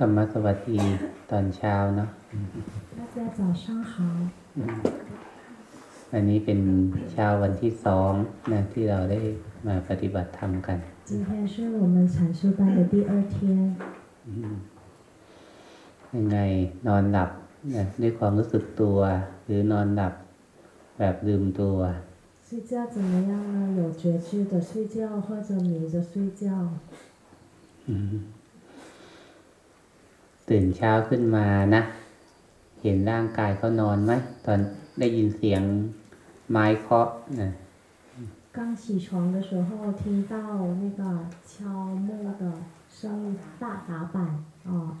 ธรรมสวัสดีตอนเช้าเนาะ 大家早上好， อันนี้เป็นเช้าวันที่สองนะที่เราได้มาปฏิบัติธรรมกัน 今天是我们禅修班的第二天。 ยังไงนอนหลับนะด้วยความรู้สึกตัว หรือนอนหลับแบบลืมตัว 睡觉怎么样呢？有觉知的睡觉，或者迷着睡觉。 ตื่นเช้าขึ้นมานะ เห็นร่างกายเขานอนไหมตอนได้ยินเสียงไม้เคาะนะ 刚起床的时候听到那个敲木的声音，大打板哦，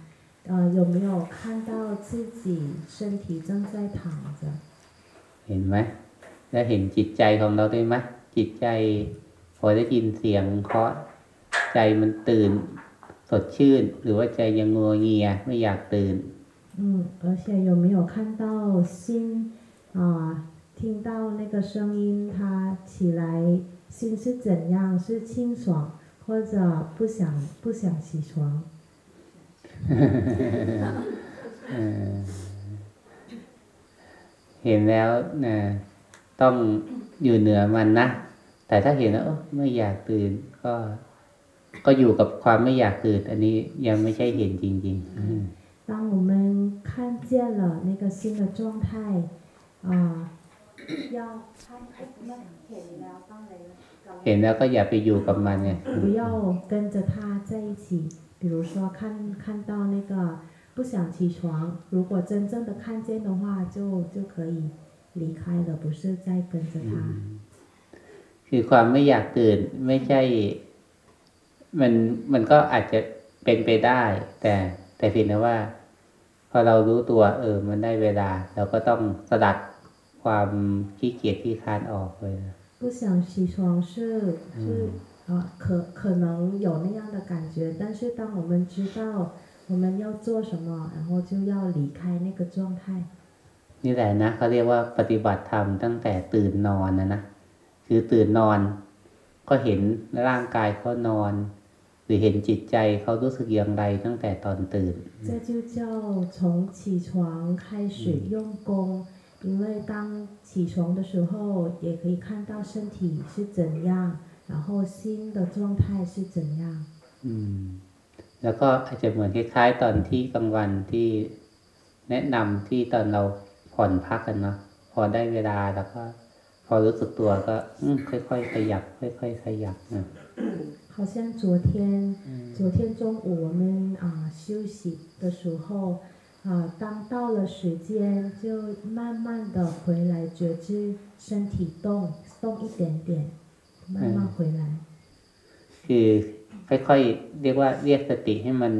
呃，有没有看到自己身体正在躺着？ เห็นไหมแล้วเห็นจิตใจของเราด้วยไหมจิตใจ พอได้ยินเสียงเคาะใจมันตื่น สดชื่น หรือว่าใจยังงัวเงียไม่อยากตื่น 嗯，而且有没有看到心啊、听到那个声音，他起来心是怎样？是清爽，或者不想不想起床？ เออเห็นแล้วนะต้องอยู่เหนือมันนะ แต่ถ้าเห็นแล้วเอ้อไม่อยากตื่น ก็ ก็อยู่กับความไม่อยากตื่น อันนี้ยังไม่ใช่เห็นจริงๆอืม 当我们看见了那个新的状态，啊、要看那เห็นแล้วต้องอะไรนะ เห็นแล้วก็อย่าไปอยู่กับมันไง 不要跟着他在一起。比如说看看到那个不想起床，如果真正的看见的话，就就可以离开了，不是再跟着他。 คือความไม่อยากตื่น ไม่ใช่ มันมันก็อาจจะเป็นไปได้ แต่แต่เพียงแต่ว่า พอเรารู้ตัว เออ มันได้เวลา เราก็ต้องสลัดความขี้เกียจขี้ค้านออกเลยนะ 不想起床是是啊、可可能有那样的感觉，但是当我们知道我们要做什么，然后就要离开那个状态。 นี่แหละนะเขาเรียกว่าปฏิบัติธรรมตั้งแต่ตื่นนอนนะนะคือตื่นนอน ก็เห็นร่างกายเขานอน ห รือเห็นจิตใจเขารู้สึกอย่างไรตั้งแต่ตอนตื่น 这就叫从起床开始用功，因为当起床的时候，也可以看到身体是怎样，然后心的状态是怎样。 อืม แล้วก็อาจจะเหมือนคล้ายๆ ตอนที่กลางวันที่แนะนำที่ตอนเราผ่อนพักกันเนาะพอได้เวลาแล้วก็ พอรู้สึกตัวก็ อืมค่อยๆขยับ ค่อยๆขยับนะ 好像昨天，昨天中午我们啊、休息的时候，啊、当到了时间，就慢慢的回来觉知身体动，动一点点，慢慢回来。 คือค่อยๆ เรียกว่าเรียกสติให้มัน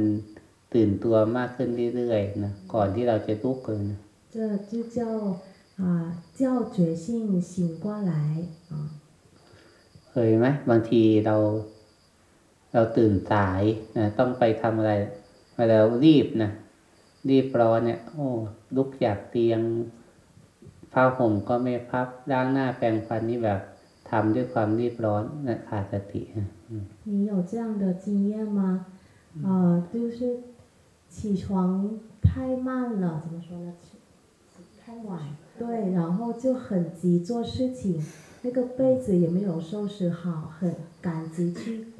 ตื่นตัวมากขึ้นเรื่อยๆนะก่อนที่เราจะลุกเลยนะ 这就叫啊、叫觉性醒过来啊。 เคยไหมบางทีเรา เราตื่นสายนะต้องไปทำอะไรมาแล้วรีบนะรีบร้อนเนี่ย โอ้ลุกจากเตียงผ้าห่มก็ไม่พับล้างหน้าแปรงฟันนี่แบบทำด้วยความรีบร้อนนะขาดสตินะอืม 你有这样的经验吗？啊、就是起床太慢了，怎么说呢？起太晚，对，然后就很急做事情， 那个被子也没有收拾好，很赶急去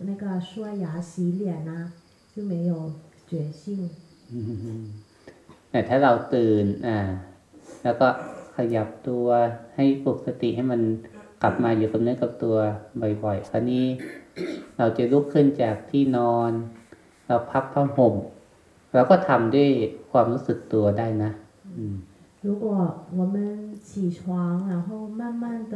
那个刷牙洗脸啊，就没有觉性。 แต่ถ้าเราตื่น อ่า แล้วก็ขยับตัวให้ปลุกสติให้มันกลับมาอยู่กับเนื้อกับตัวบ่อยๆ คราวนี้ เราจะลุกขึ้นจากที่นอน เราพับผ้าห่มเราก็ทำด้วยความรู้สึกตัวได้นะ อืม 如果我们起床，然后慢慢的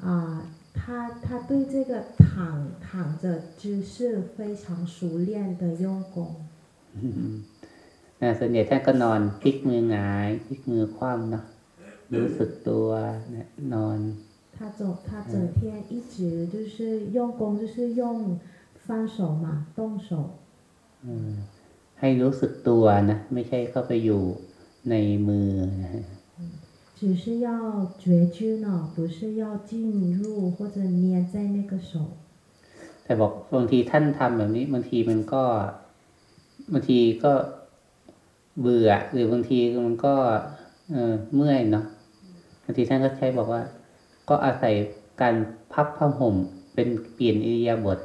啊、他他对这个躺躺着姿势非常熟练的用功。 นะส่วนใหญ่ท่านก็นอนพลิกมือหงายพลิกมือคว่ำเนาะรู้สึกตัวนะนอน 他整他整天一直就是用功，就是用翻手嘛，动手。 อืมให้รู้สึกตัวนะ ไม่ใช่เข้าไปอยู่ในมือนะ 只是要觉知呢，不是要进入或者粘在那个手。 แต่บอกบางทีท่านทำแบบนี้บางทีมันก็บางทีก็เบื่อ หรือบางทีมันก็ เออเมื่อยเนาะบางทีท่านก็ใช้บอกว่า ก็อาศัยการพับผ้าห่มเป็นเปลี่ยนอิริยาบถ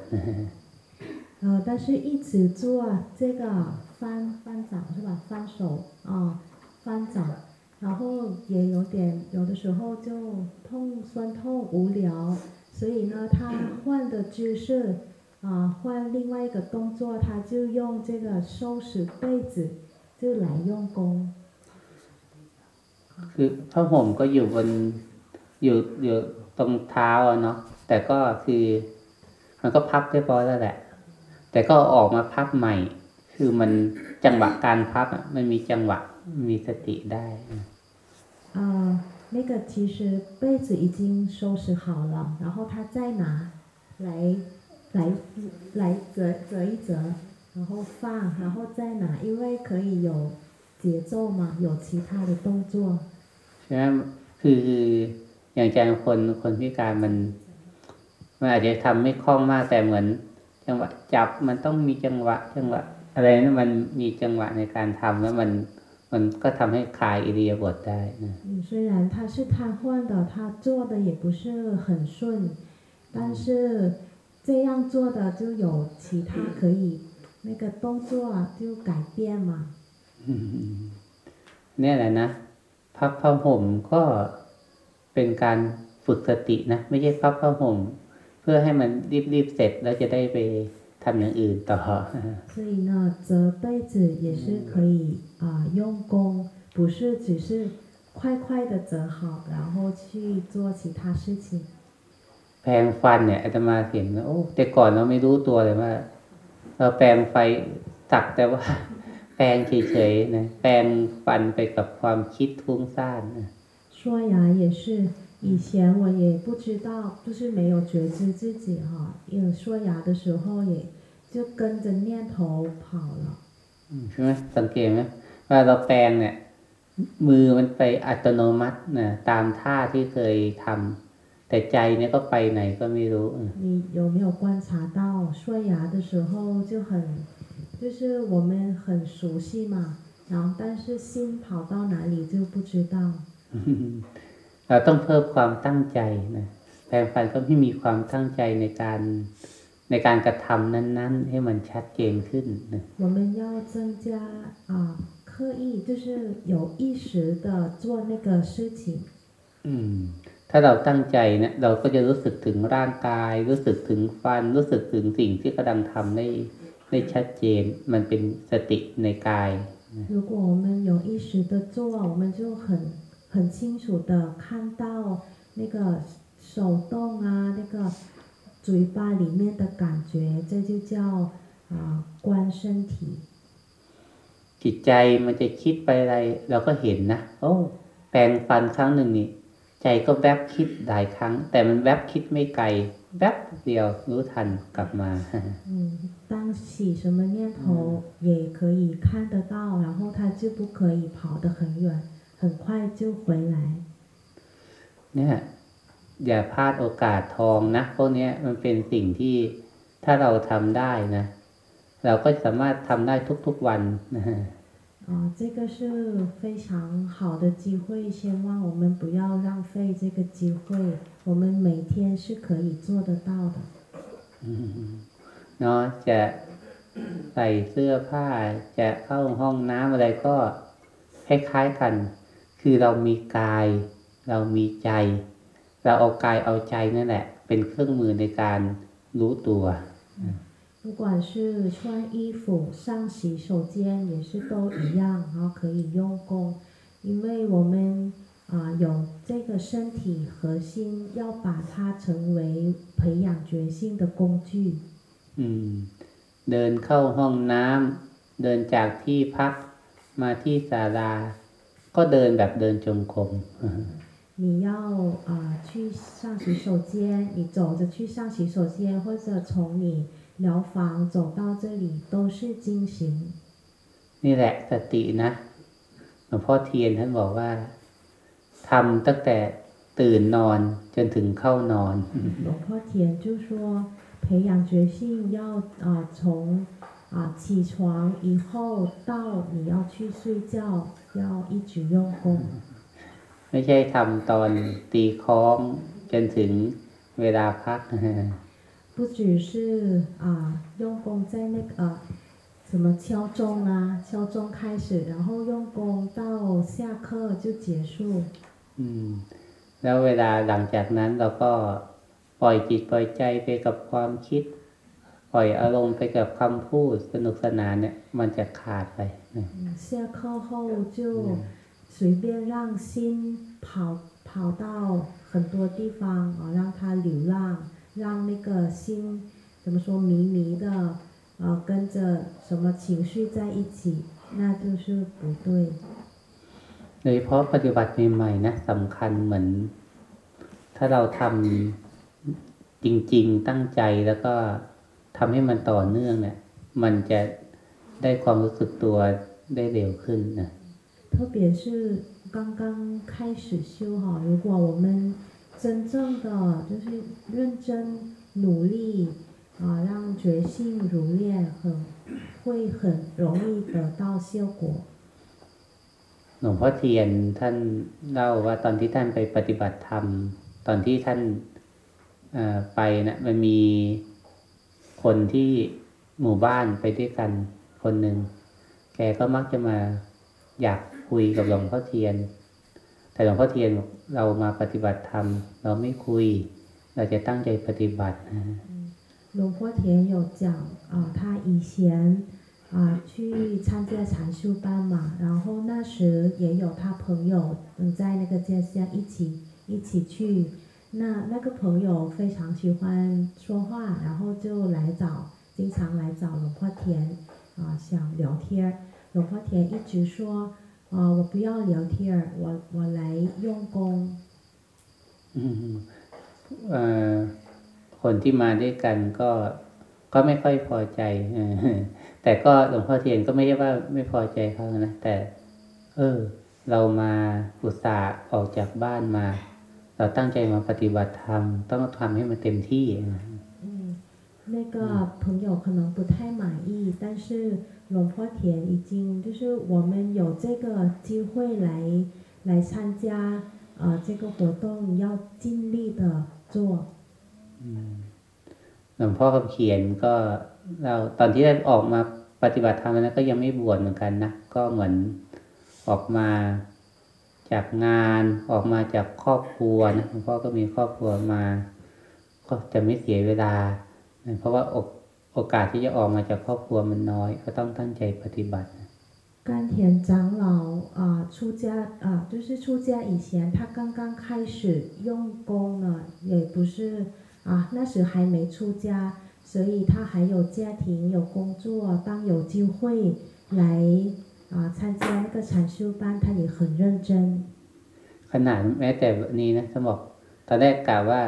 呃，但是一直做这个翻翻掌是吧？翻手啊、翻掌， 然后也有点有的时候就痛酸痛无聊，所以呢，他换的姿势啊、换另外一个动作，他就用这个收拾被子就来用功。 คือผ้าห่มก็อยู่บนอยู่อยู่ตรงเท้าอะเนาะแต่ก็คือมันก็พับเรียบร้อยแล้วแหละ แต่ก็เอาออกมาพับใหม่ คือมันจังหวะการพับอะมันมีจังหวะมีสติได้ 啊、那个其实被子已经收拾好了，然后他再拿来来来折折一折，然后放，然后再拿，因为可以有节奏嘛，有其他的动作。 ใช่ไหมคืออย่างใจคนคนพิการมัน มันอาจจะทำไม่คล่องมากแต่เหมือน จังหวะจับมันต้องมีจังหวะ จังหวะ อะไรนะมันมีจังหวะในการทำแล้วมัน มันก็ทำให้คลายอิริยาบถได้นะ 嗯，虽然他是瘫痪的，他做的也不是很顺，但是这样做的就有其他可以那个动作就改变嘛。 อืมเนี่ยแหละนะพับผ้าห่มก็เป็นการฝึกสตินะ ไม่ใช่พับผ้าห่ม เพื่อให้มันรีบๆเสร็จแล้วจะได้ไป ทำอย่างอื่นต่อ 所以呢，折被子也是可以啊、用功，不是只是快快的折好，然后去做其他事情。 แปรงฟันเนี่ยอาตมาเห็นว่าโอ้แต่ก่อนเราไม่รู้ตัวเลยว่า เราแปรงไฟสักแต่ว่า แปรงเฉยๆนะแปรงฟันไปกับความคิดทุ้งซ่านนะ 刷牙也是， 以前我也不知道，就是没有觉知自己哈，因为刷牙的时候也就跟着念头跑了。 อืมใช่ไหมสังเกตไหมว่าเราแปรงเนี่ย มือมันไปอัตโนมัตินะตามท่าที่เคยทำแต่ใจเนี่ยก็ไปไหนก็ไม่รู้อืม 你有没有观察到刷牙的时候就很，就是我们很熟悉嘛，然后但是心跑到哪里就不知道。 เราต้องเพิ่มความตั้งใจนะแปรงฟันก็ให้มีความตั้งใจในการในการกระทำนั้น ๆ ให้มันชัดเจนขึ้นนะ 我们要增加啊、刻意就是有意识的做那个事情。 อืม ถ้าเราตั้งใจเนี่ยเราก็จะรู้สึกถึงร่างกาย รู้สึกถึงฟัน รู้สึกถึงสิ่งที่กำลังทำได้ได้ชัดเจน มันเป็นสติในกาย 如果我们有意识的做，我们就很 很清楚的看到那个手动啊，那个嘴巴里面的感觉，这就叫啊、观身体。 จิตใจมันจะคิดไปอะไร เราก็เห็นนะ โอ้ แปรงฟันครั้งหนึ่งนี่ ใจก็แวบคิดหลายครั้ง แต่มันแวบคิดไม่ไกล แวบเดียวรู้ทันกลับมา 嗯，当起什么念头也可以看得到，然后它就不可以跑得很远， 很快就回来。 เนี่ยอย่าพลาดโอกาสทองนะพวกเนี้ยมันเป็นสิ่งที่ถ้าเราทำได้นะ เราก็สามารถทำได้ทุกๆวันนะ 啊、这个是非常好的机会，希望我们不要浪费这个机会，我们每天是可以做得到的。 เนาะจะใส่เสื้อผ้า จะเข้าห้องน้ำอะไรก็คล้ายๆกัน คือเรามีกาย เรามีใจ เราเอากายเอาใจนั่นแหละ เป็นเครื่องมือในการรู้ตัว 不管是穿衣服、上洗手间也是都一样，然后可以用功，因为我们啊、有这个身体核心，要把它成为培养觉性的工具。 อืม เดินเข้าห้องน้ำเดินจากที่พัก มาที่ศาลา ก็เดินแบบเดินจงกรม 你要啊、去上洗手间，你走着去上洗手间，或者从你疗房走到这里，都是进行。 นี่แหละสตินะหลวงพ่อเทียนท่านบอกว่าทำตั้งแต่ตื่นนอนจนถึงเข้านอน 龙坡田就说，培养决心要啊、从 啊、起床以后到你要去睡觉，要一直用功， ไม่ใช่ทำตอนตีคล้องจนถึงเวลาพัก 不只是啊、用功在那个、呃、什么敲钟啊，敲钟开始，然后用功到下课就结束。 อืม แล้วเวลาหลังจากนั้นเราก็ปล่อยจิตปล่อยใจไปกับความคิด ปล่อยอารมณ์ไปกับคำพูดสนุกสนานเนี่ย มันจะขาดไปนะ 嗯，下课后就随便让心跑跑到很多地方啊，让它流浪，让那个心怎么说迷迷的，啊，跟着什么情绪在一起，那就是不对。 โดยเฉพาะปฏิบัติใหม่ๆนะสำคัญเหมือน ถ้าเราทำจริงๆตั้งใจแล้วก็ ทำให้มันต่อเนื่องเนี่ย มันจะได้ความรู้สึกตัวได้เร็วขึ้นนะ 特别是刚刚开始修哈，如果我们真正的就是认真努力啊，让觉性如练，很会很容易得到效果。 หลวงพ่อเทียนท่านเล่าว่าตอนที่ท่านไปปฏิบัติธรรม ตอนที่ท่านเอ่อไปนะมันมี คนที่หมู่บ้านไปด้วยกันคนหนึ่งแกก็มักจะมาอยากคุยกับหลวงพ่อเทียน แต่หลวงพ่อเทียนบอกเรามาปฏิบัติธรรม เราไม่คุย เราจะตั้งใจปฏิบัตินะ 龙坡田有讲啊、他以前啊、去参加禅修班嘛，然后那时也有他朋友嗯在那个家乡一起一起去， 那那个朋友非常喜欢说话，然后就来找，经常来找龙坡田啊、想聊天儿，龙坡田一直说啊、我不要聊天儿，我我来用功。 อืมเอ่อคนที่มาด้วยกันก็ก็ไม่ค่อยพอใจเออแต่ก็หลวงพ่อเทียนก็ไม่ได้ว่าไม่พอใจเขานะแต่ เออ เรามาอุตส่าห์ออกจากบ้านมา เราตั้งใจมาปฏิบัติธรรม ต้องทำให้มันเต็มที่นะ 嗯，那个朋友可能不太满意，但是龙坡田已经就是我们有这个机会来来参加呃这个活动，要尽力的做。 หลวงพ่อคำเขียนก็เราตอนที่ได้ออกมาปฏิบัติธรรมนั้นก็ยังไม่บวชเหมือนกันนะก็เหมือนออกมา จากงานออกมาจากครอบครัวนะหลวงพ่อก็มีครอบครัวมา ก็จะไม่เสียเวลานะเพราะว่าโอกโอกาสที่จะออกมาจากครอบครัวมันน้อย ก็ต้องตั้งใจปฏิบัติ 甘田长老啊、出家啊、就是出家以前，他刚刚开始用功呢，也不是啊，那时还没出家，所以他还有家庭有工作，当有机会来 啊参加那个禅修班，他也很认真。 ขนาดแม้แต่วันนี้นะสมบอกตอนแรกกล่าวว่า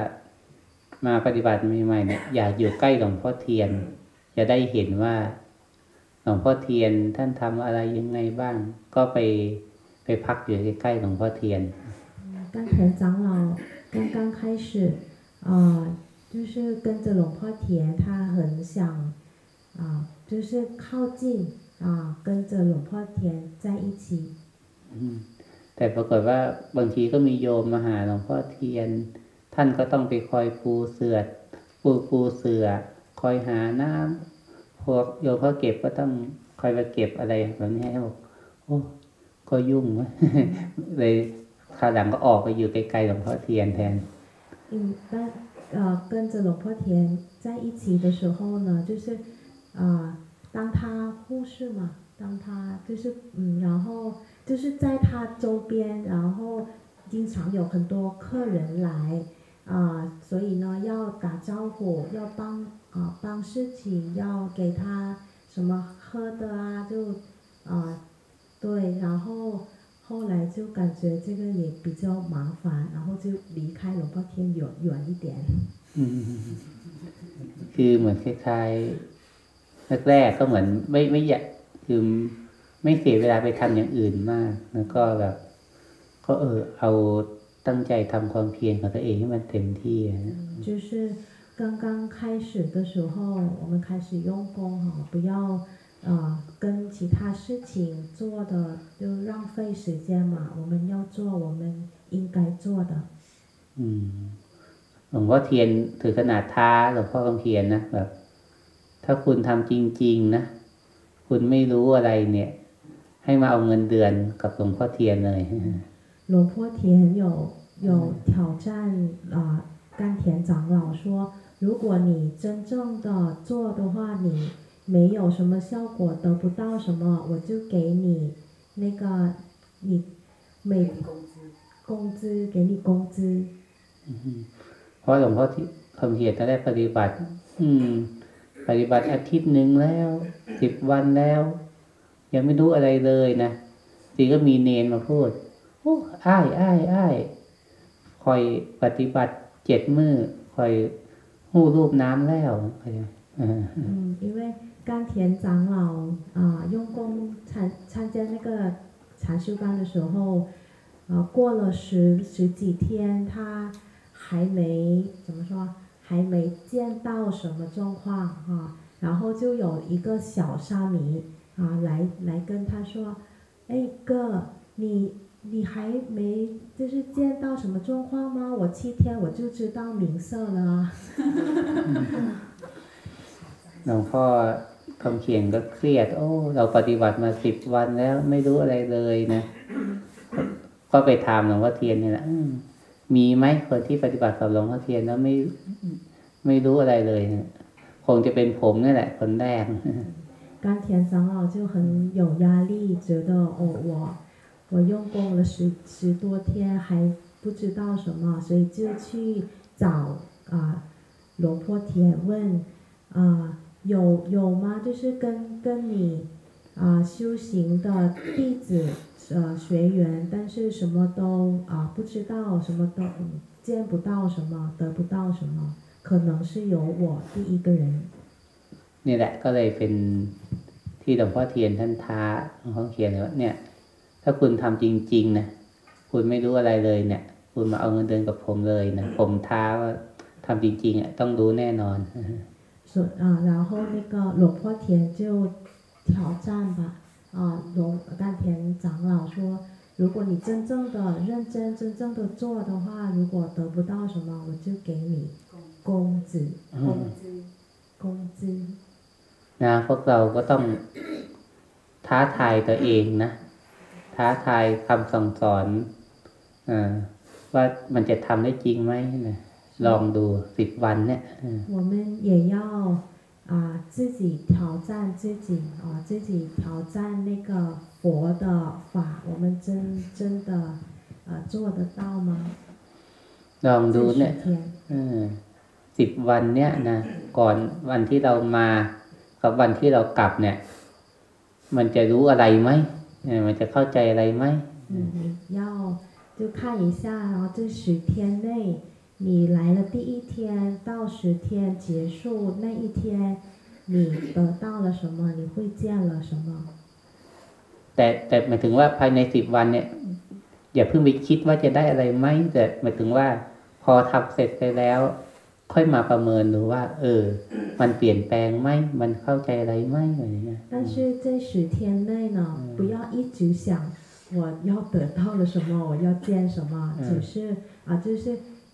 มาปฏิบัติใหม่ๆเนี่ยอยากอยู่ใกล้หลวงพ่อเทียน จะได้เห็นว่าหลวงพ่อเทียนท่านทำอะไรยังไงบ้าง ก็ไปไปพักอยู่ใกล้ๆหลวงพ่อเทียน 甘田长老刚刚开始啊、就是跟着龙坡田，他很想啊、就是靠近 啊、跟着龙坡田在一起。 อืมแต่ปรากฏว่าบางทีก็มีโยมมาหาหลวงพ่อเทียน ท่านก็ต้องไปคอยปูเสือปูปูเสือ คอยหาน้ำพวกโยมเขาเก็บก็ต้องคอยมาเก็บอะไรแบบนี้ให้บอกโอ้ก็ยุ่งวะ เลยคราวหลังก็ออกไปอยู่ไกลๆหลวงพ่อเทียนแทน 嗯，但呃跟着龙坡田在一起的时候呢，就是啊、 当他护士嘛，当他就是嗯，然后就是在他周边，然后经常有很多客人来啊、所以呢要打招呼，要帮啊、帮事情，要给他什么喝的啊，就啊、 对，然后后来就感觉这个也比较麻烦，然后就离开龙霸天远远一点。 อืมคือเหมือนคล้ายๆ แรกๆก็เหมือนไม่ไม่อยากคือไม่เสียเวลาไปทำอย่างอื่นมาก แล้วก็แบบ ก็เออ เอาตั้งใจทำความเพียรของตัวเองให้มันเต็มที่อะนะ 就是刚刚开始的时候，我们开始用功哈，不要呃跟其他事情做的就浪费时间嘛，我们要做我们应该做的。 อืมหลวงพ่อเทียนถือขนาดท้าหลวงพ่อคำเพียนนะแบบ ถ้าคุณทำจริง ๆ นะ คุณไม่รู้อะไรเนี่ย ให้มาเอาเงินเดือนกับหลวงพ่อเทียนเลย 龙坡田有有挑战啊、呃甘田长老说，如果你真正的做的话，你没有什么效果，得不到什么，我就给你那个你每工资给你工资。 เพราะหลวงพ่อที่คำเพียรตอนแรกปฏิบัติ อืม ปฏิบัติอาทิตย์หนึ่งแล้วสิบวันแล้ว ยังไม่รู้อะไรเลยนะทีก็มีเนนมาพูด โอ้อ้ายอ้ายอ้ายคอยปฏิบัติเจ็ดมือคอยหู้รูปน้ำแล้วอ่า 嗯，因为甘田长老啊、用功参参加那个禅修班的时候，啊、过了十十几天，他还没怎么说， 还没见到什么状况哈、然后就有一个小沙弥啊来来跟他说，哎哥，你你还没就是见到什么状况吗？我七天我就知道名色了啊。 หลวงพ่อคำเขียนก็เครียด โอ้ เราปฏิบัติมาสิบวันแล้วไม่รู้อะไรเลยนะ ก็ไปถามหลวงพ่อเทียนเนี่ยนะอื มมีไหมคนที่ปฏิบัติกับหลวงพ่อเทียนแล้วไม่ไม่รู้อะไรเลยนะคงจะเป็นผมนี่แหละ คนแรก 甘田长老就很有压力，觉得哦，我我用功了十十多天还不知道什么，所以就去找啊龙坡田问啊有有吗？就是跟跟你 啊修行的弟子呃学员，但是什么都啊不知道，什么都、嗯、见不到什么，得不到什么，可能是有我第一个人。 นี่แหละก็เลยเป็นที่หลวงพ่อเทียนท่านท้าหลวงพ่อเขียนเลยว่าเนี่ย ถ้าคุณทำจริง ๆ นะ คุณไม่รู้อะไรเลยเนี่ย คุณมาเอาเงินเดือนกับผมเลยนะ ผมท้าว่าทำจริง ๆอ่ะต้องรู้แน่นอน 所啊，然后那个龙坡田就 挑战吧，啊，龙甘田长老说，如果你真正的认真、真正的做的话，如果得不到什么，我就给你工资，工资，工资。 นะพวกเราก็ต้องท้าทายตัวเองนะ ท้าทายคำสั่งสอนอาว่ามันจะทำได้จริงไหมนะลองดูสิบวันเนี่ยอืม 我们也要 啊自己挑战自己啊，自己挑战那个佛的法，我们真真的呃做得到吗？ ลองดู 这 เนี่ย 十天。 สิบวันเนี่ยนะก่อนวันที่เรามากับวันที่เรากลับเนี่ย มันจะรู้อะไรไหมเออมันจะเข้าใจอะไรไหม 嗯，你要就看一下，然后这十天内， 你来了第一天到十天结束那一天，你得到了什么？你会见了什么？ แต่แต่หมายถึงว่าภายในสิบวันเนี่ย อย่าเพิ่งไปคิดว่าจะได้อะไรไหมแต่หมายถึงว่า พอทำเสร็จไปแล้ว ค่อยมาประเมินดูว่า เออ มันเปลี่ยนแปลงไหมมันเข้าใจอะไรไหมอะไรอย่างเงี้ย 但是这十天内呢，不要一直想我要得到了什么，我要见什么，只是啊，就是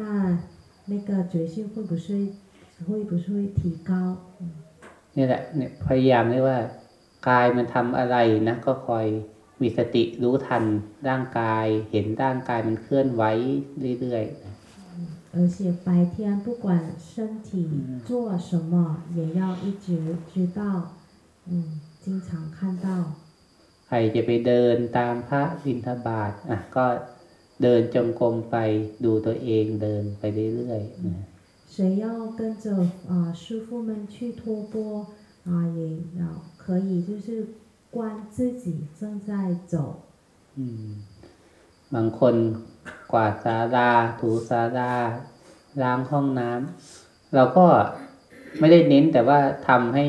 那那个觉性会不会会不会提高？ นี่แหละเนี่ยพยายามเรียกว่า กายมันทำอะไรนะก็คอย มีสติรู้ทันร่างกาย เห็นร่างกายมันเคลื่อนไหวเรื่อยๆนะ 而且白天不管身体做什么，也要一直知道，嗯，经常看到。 ใครจะไปเดินตามพระบิณฑบาตอ่ะก็ เดินจงกรมไปดูตัวเองเดินไปเรื่อยๆนะ 谁要跟着啊、师傅们去托钵啊，也要可以就是观自己正在走。 อืมบางคนกวาดศาลาถูศาลาล้างห้องน้ำเราก็ไม่ได้เน้นแต่ว่าทำให้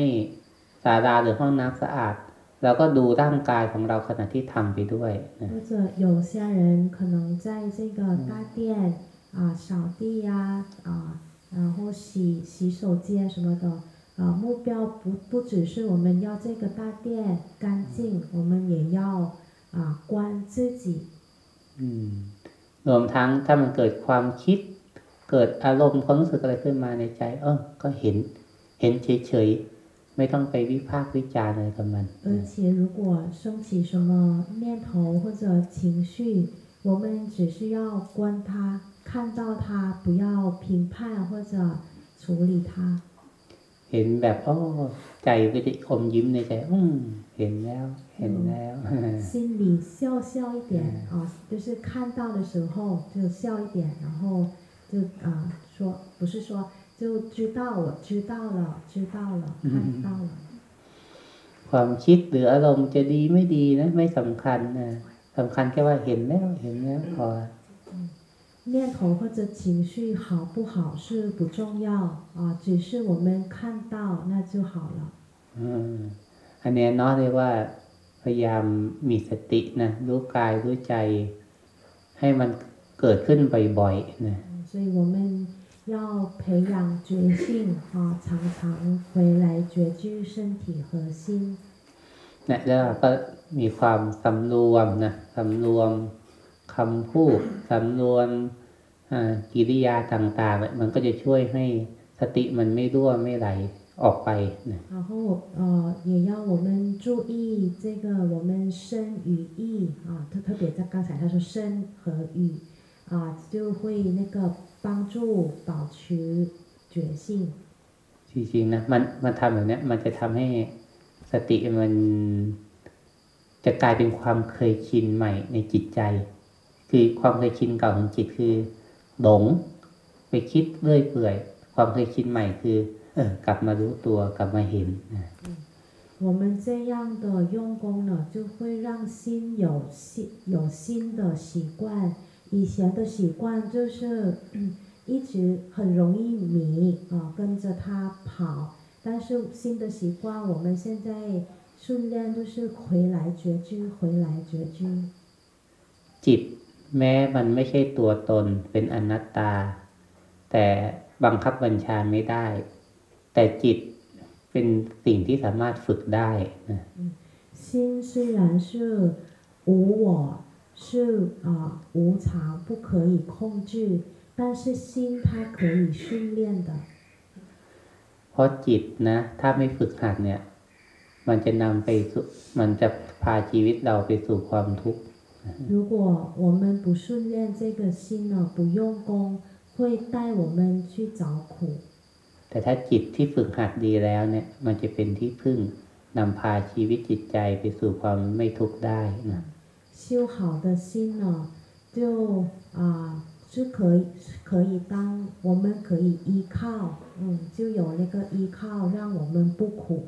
ศาลาหรือห้องน้ำสะอาด เราก็ดูร่างกายของเราขณะที่ทำไปด้วยนะ 或者有些人可能在这个大殿啊、扫地呀啊然后洗洗手间什么的啊，目标不不只是我们要这个大殿干净，我们也要啊观自己。 อืมรวมทั้งถ้ามันเกิดความคิด เกิดอารมณ์ความรู้สึกอะไรขึ้นมาในใจ เออก็เห็น เห็นเฉยๆ ไม่ต้องไปวิพากษ์วิจารณ์อะไรกับมัน 而且如果升起什么念头或者情绪，我们只是要观它，看到它，不要评判或者处理它。 เห็นแบบโอ้ใจก็จะอมยิ้มในใจ อืมเห็นแล้ว เห็นแล้ว 心里笑笑一点啊，就是看到的时候就笑一点，然后就啊说不是说 就知道我知道了，知道了，看到了。 ความคิดหรืออารมณ์จะดีไม่ดีนะ ไม่สำคัญนะสำคัญแค่ว่าเห็นแล้วเห็นแล้วพอ 念头或者情绪好不好是不重要啊，只是我们看到那就好了。 อืมอันเนี้ยเนาะเรียกว่าพยายามมีสตินะรู้กายรู้ใจ ให้มันเกิดขึ้นบ่อยๆนะ 所以我们 要培养觉性啊，常常回来觉知身体和心。 นะแล้วเราก็มีความสำรวมนะสำรวมคำพูดสำรวมอ่ากิริยาต่างๆเนี่ยมันก็จะช่วยให้สติมันไม่รั่วไม่ไหลออกไปนะ 然后呃，也要我们注意这个我们身与意啊，特特别在刚才他说身和语啊，就会那个 帮助保持觉性。 จริงๆนะมันมันทำแบบเนี้ยมันจะทำให้สติมันจะกลายเป็นความเคยชินใหม่ในจิตใจ คือความเคยชินเก่าของจิตคือหลงไปคิดเรื่อยเปื่อย ความเคยชินใหม่คือ เออกลับมารู้ตัวกลับมาเห็นนะ 我们这样的用功呢，就会让心有新有新的习惯。 以前的习惯就是嗯一直很容易迷啊，跟着它跑。但是新的习惯，我们现在训练就是回来觉知，回来觉知。 จิตแม้มันไม่ใช่ตัวตนเป็นอนัตตา แต่บังคับบัญชาไม่ได้ แต่จิตเป็นสิ่งที่สามารถฝึกได้นะ 心虽然是无我， 是啊、无常，不可以控制，但是心它可以训练的。 เพราะจิตนะ ถ้าไม่ฝึกหัดเนี่ย มันจะนำไปสู่มันจะพาชีวิตเราไปสู่ความทุกข์ 如果我们不训练这个心呢，不用功，会带我们去找苦。 แต่ถ้าจิตที่ฝึกหัดดีแล้วเนี่ย มันจะเป็นที่พึ่งนำพาชีวิตจิตใจไปสู่ความไม่ทุกข์ได้นะ 修好的心呢，就啊、是可以可以当我们可以依靠，嗯，就有那个依靠，让我们不苦。